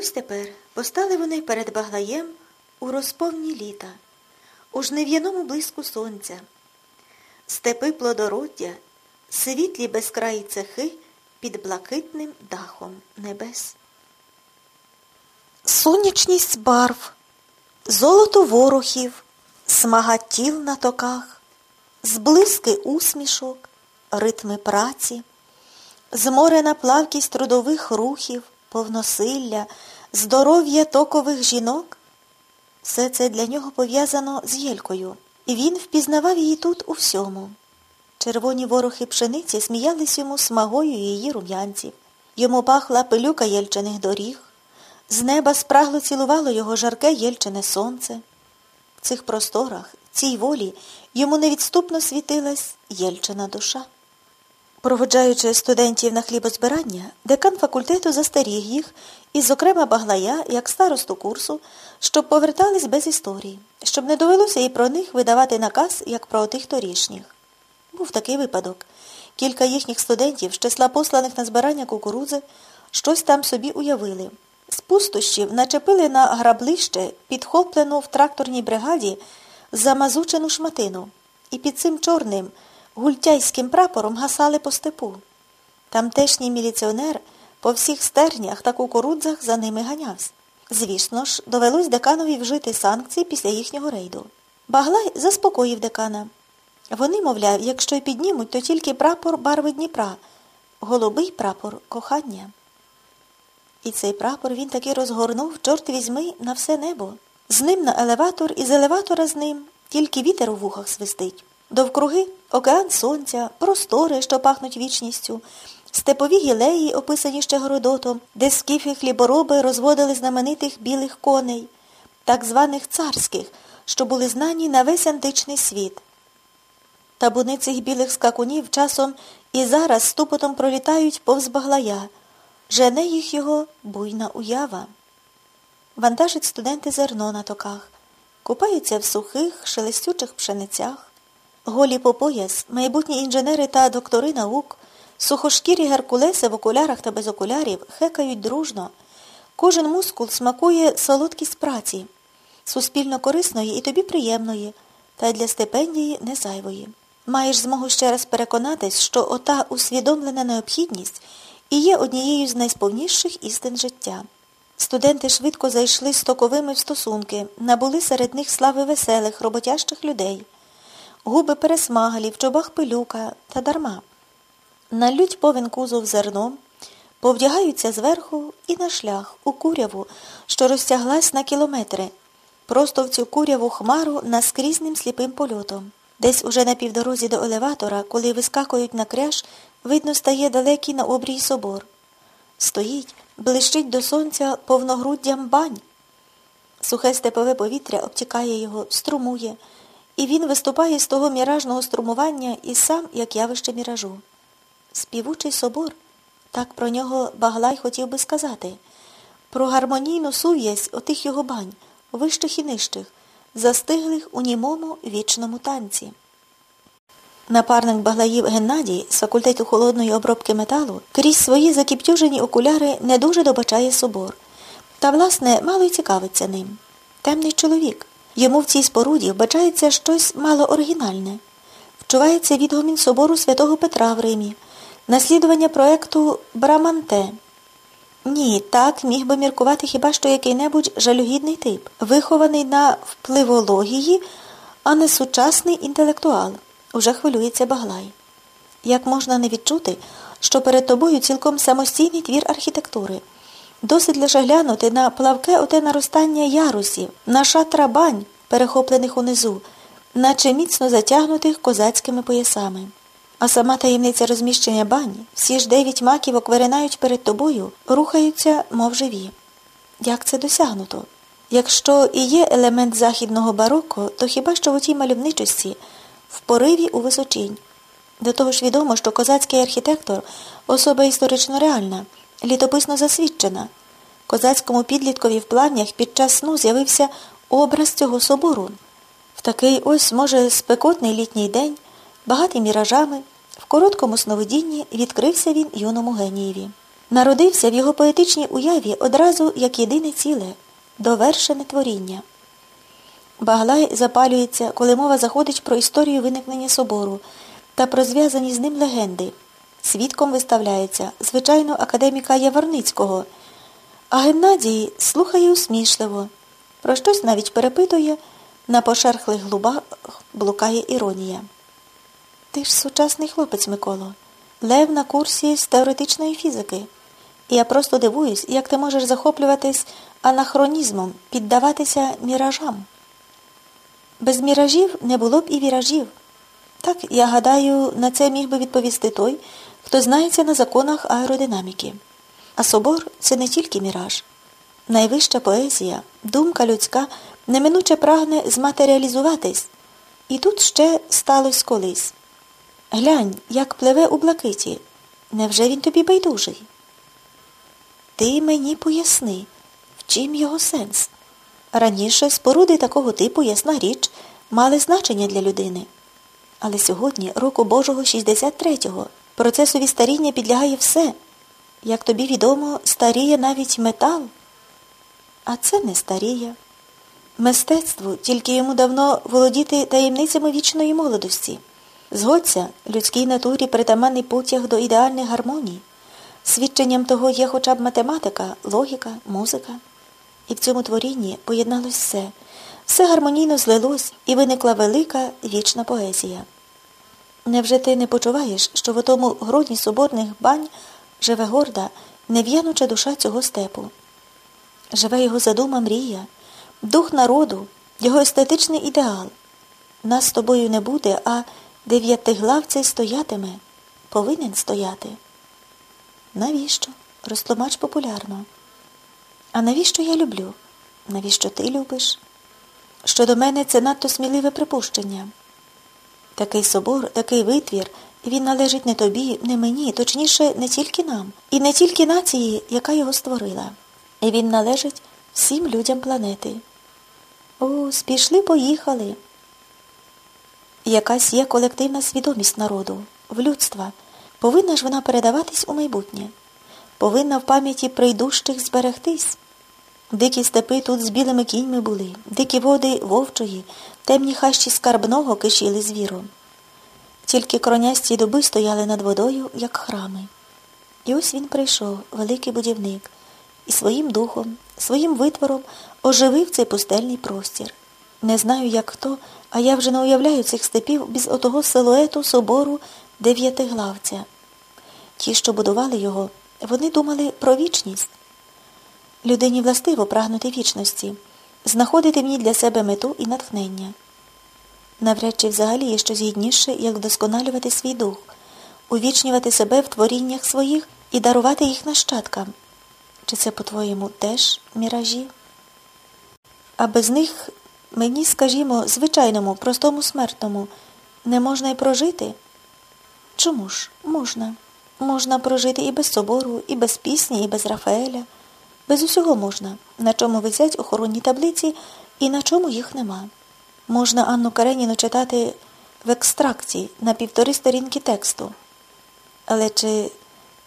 ось тепер постали вони перед баглаєм у розповні літа, у жнев'яному блиску сонця, степи плодороддя, світлі безкраї цехи під блакитним дахом небес. Сонячність барв, золото ворохів, смага тіл на токах, зблиски усмішок, ритми праці, зморена плавкість трудових рухів, повносилля, здоров'я токових жінок. Все це для нього пов'язано з Єлькою, і він впізнавав її тут у всьому. Червоні ворохи пшениці сміялись йому смагою її рум'янців. Йому пахла пилюка єльчиних доріг. З неба спрагло цілувало його жарке єльчине сонце. В цих просторах, цій волі йому невідступно світилась єльчина душа. Проводжаючи студентів на хлібозбирання, декан факультету застеріг їх і, зокрема, баглая, як старосту курсу, щоб повертались без історії, щоб не довелося і про них видавати наказ, як про тих торішніх. Був такий випадок. Кілька їхніх студентів з числа посланих на збирання кукурудзи щось там собі уявили. З пустощів начепили на граблище підхоплену в тракторній бригаді замазучену шматину, і під цим чорним гультяйським прапором гасали по степу. Тамтешній міліціонер по всіх стернях та кукурудзах за ними ганявся. Звісно ж, довелось деканові вжити санкції після їхнього рейду. Баглай заспокоїв декана. Вони, мовляв, якщо й піднімуть, то тільки прапор барви Дніпра, голубий прапор кохання. І цей прапор він таки розгорнув, чорт візьми, на все небо. З ним на елеватор і з елеватора з ним, тільки вітер у вухах свистить. Довкруги океан сонця, простори, що пахнуть вічністю, степові гілеї, описані ще Городотом, де скіфи хлібороби розводили знаменитих білих коней, так званих царських, що були знані на весь античний світ. Табуни цих білих скакунів часом і зараз ступотом пролітають повз баглая, жене їх його буйна уява. Вантажать студенти зерно на токах, купаються в сухих, шелестючих пшеницях. Голі по пояс, майбутні інженери та доктори наук, сухошкірі геркулеси в окулярах та без окулярів хекають дружно. Кожен мускул смакує солодкість праці, суспільно корисної і тобі приємної, та для стипендії незайвої. Маєш змогу ще раз переконатись, що ота усвідомлена необхідність і є однією з найсповніших істин життя. Студенти швидко зайшли стоковими в стосунки, набули серед них слави веселих, роботящих людей. Губи пересмагалі, в чобах пилюка та дарма. Налють повен кузов зерном, повдягаються зверху і на шлях, у куряву, що розтяглась на кілометри, просто в цю куряву хмару наскрізним сліпим польотом. Десь уже на півдорозі до елеватора, коли вискакують на кряж, видно стає далекий на обрій собор. Стоїть, блищить до сонця повногруддям бань. Сухе степове повітря обтікає його, струмує, і він виступає з того міражного струмування і сам, як явище міражу. Співучий собор, так про нього Баглай хотів би сказати, про гармонійну сув'язь отих його бань, вищих і нижчих, застиглих у німому вічному танці. Напарник Баглаїв Геннадій з факультету холодної обробки металу крізь свої закіптюжені окуляри не дуже добачає собор. Та, власне, мало й цікавиться ним. Темний чоловік. Йому в цій споруді вбачається щось мало оригінальне. Вчувається відгомін собору святого Петра в Римі, наслідування проекту Браманте. Ні, так міг би міркувати хіба що який-небудь жалюгідний тип, вихований на впливології, а не сучасний інтелектуал. Уже хвилюється Баглай. Як можна не відчути, що перед тобою цілком самостійний твір архітектури? Досить лише глянути на плавке оте наростання ярусів, на шатра бань, перехоплених унизу, наче міцно затягнутих козацькими поясами. А сама таємниця розміщення бань, всі ж дев'ять маківок виринають перед тобою, рухаються, мов живі. Як це досягнуто? Якщо і є елемент західного бароко, то хіба що в тій мальовничості – в пориві у височінь. До того ж відомо, що козацький архітектор особа історично реальна, літописно засвідчена. Козацькому підліткові в плавнях під час сну з'явився образ цього собору. В такий ось, може, спекотний літній день, багатий міражами, в короткому сновидінні відкрився він юному генієві. народився в його поетичній уяві одразу як єдине ціле, довершене творіння. Баглай запалюється, коли мова заходить про історію виникнення собору та про зв'язані з ним легенди. Свідком виставляється, звичайно, академіка Яворницького, а Геннадій слухає усмішливо, про щось навіть перепитує, на пошерхлих глубах блукає іронія. Ти ж сучасний хлопець, Миколо, лев на курсі з теоретичної фізики. Я просто дивуюсь, як ти можеш захоплюватись анахронізмом, піддаватися міражам. Без міражів не було б і віражів. Так, я гадаю, на це міг би відповісти той, хто знається на законах аеродинаміки. А собор це не тільки міраж. Найвища поезія, думка людська неминуче прагне зматеріалізуватись. І тут ще сталося колись. Глянь, як пливе у блакиті. Невже він тобі байдужий? Ти мені поясни, в чим його сенс? Раніше споруди такого типу, ясна річ, мали значення для людини. Але сьогодні, року Божого 63-го, процесові старіння підлягає все. Як тобі відомо, старіє навіть метал. А це не старіє. Мистецтву тільки йому давно володіти таємницями вічної молодості. Згодься, людській натурі притаманний потяг до ідеальних гармоній. Свідченням того є хоча б математика, логіка, музика. І в цьому творінні поєдналось все, все гармонійно злилось і виникла велика вічна поезія. Невже ти не почуваєш, що в тому гроні соборних бань живе горда, нев'януча душа цього степу? Живе його задума мрія, дух народу, його естетичний ідеал. Нас з тобою не буде, а дев'ятиглавцей стоятиме, повинен стояти. Навіщо? Розтлумач популярно. А навіщо я люблю? Навіщо ти любиш? Щодо мене це надто сміливе припущення. Такий собор, такий витвір, він належить не тобі, не мені, точніше, не тільки нам, і не тільки нації, яка його створила. І він належить всім людям планети. О, спішли, поїхали. Якась є колективна свідомість народу, в людства. Повинна ж вона передаватись у майбутнє. Повинна в пам'яті прийдущих зберегтись. Дикі степи тут з білими кіньми були, дикі води вовчої, темні хащі скарбного кишіли звіром. Тільки кронясті дуби стояли над водою, як храми. І ось він прийшов, великий будівник, і своїм духом, своїм витвором оживив цей пустельний простір. Не знаю, як хто, а я вже не уявляю цих степів без отого силуету собору дев'ятиглавця. Ті, що будували його, вони думали про вічність. Людині властиво прагнути вічності, знаходити в ній для себе мету і натхнення. Навряд чи взагалі є щось гідніше, як вдосконалювати свій дух, увічнювати себе в творіннях своїх і дарувати їх нащадкам. Чи це, по-твоєму, теж міражі? А без них мені, скажімо, звичайному, простому смертному не можна й прожити? Чому ж можна? Можна прожити і без собору, і без пісні, і без Рафаеля. Без усього можна, на чому висять охоронні таблиці і на чому їх нема. Можна Анну Кареніну читати в екстракції на півтори сторінки тексту. Але чи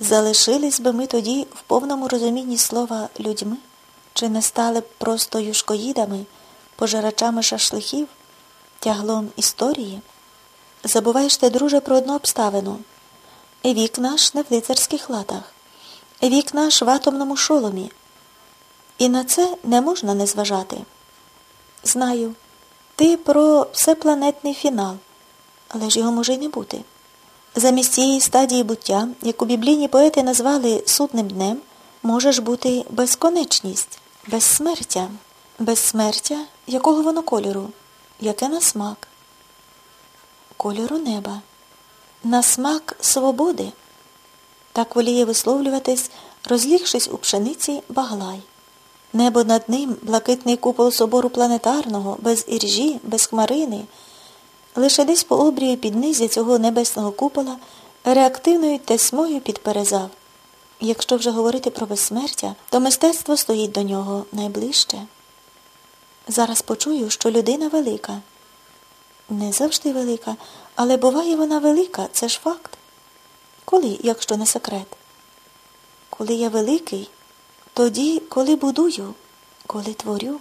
залишились би ми тоді в повному розумінні слова людьми? Чи не стали б просто юшкоїдами, пожирачами шашлихів, тяглом історії? Забуваєш ти, друже, про одну обставину. Вік наш не в лицарських латах, вік наш в атомному шоломі. І на це не можна не зважати. Знаю, ти про всепланетний фінал, але ж його може й не бути. Замість цієї стадії буття, яку біблійні поети назвали судним днем, може ж бути безконечність, безсмертя, безсмертя, якого воно кольору, яке на смак, кольору неба, на смак свободи. Так воліє висловлюватись, розлігшись у пшениці баглай. Небо над ним, блакитний купол собору планетарного, без іржі, без хмарини. Лише десь по обрію піднизі цього небесного купола реактивною тесьмою підперезав. Якщо вже говорити про безсмертя, то мистецтво стоїть до нього найближче. Зараз почую, що людина велика. Не завжди велика, але буває вона велика, це ж факт. Коли, якщо не секрет? Коли я великий, тоді, коли будую, коли творю.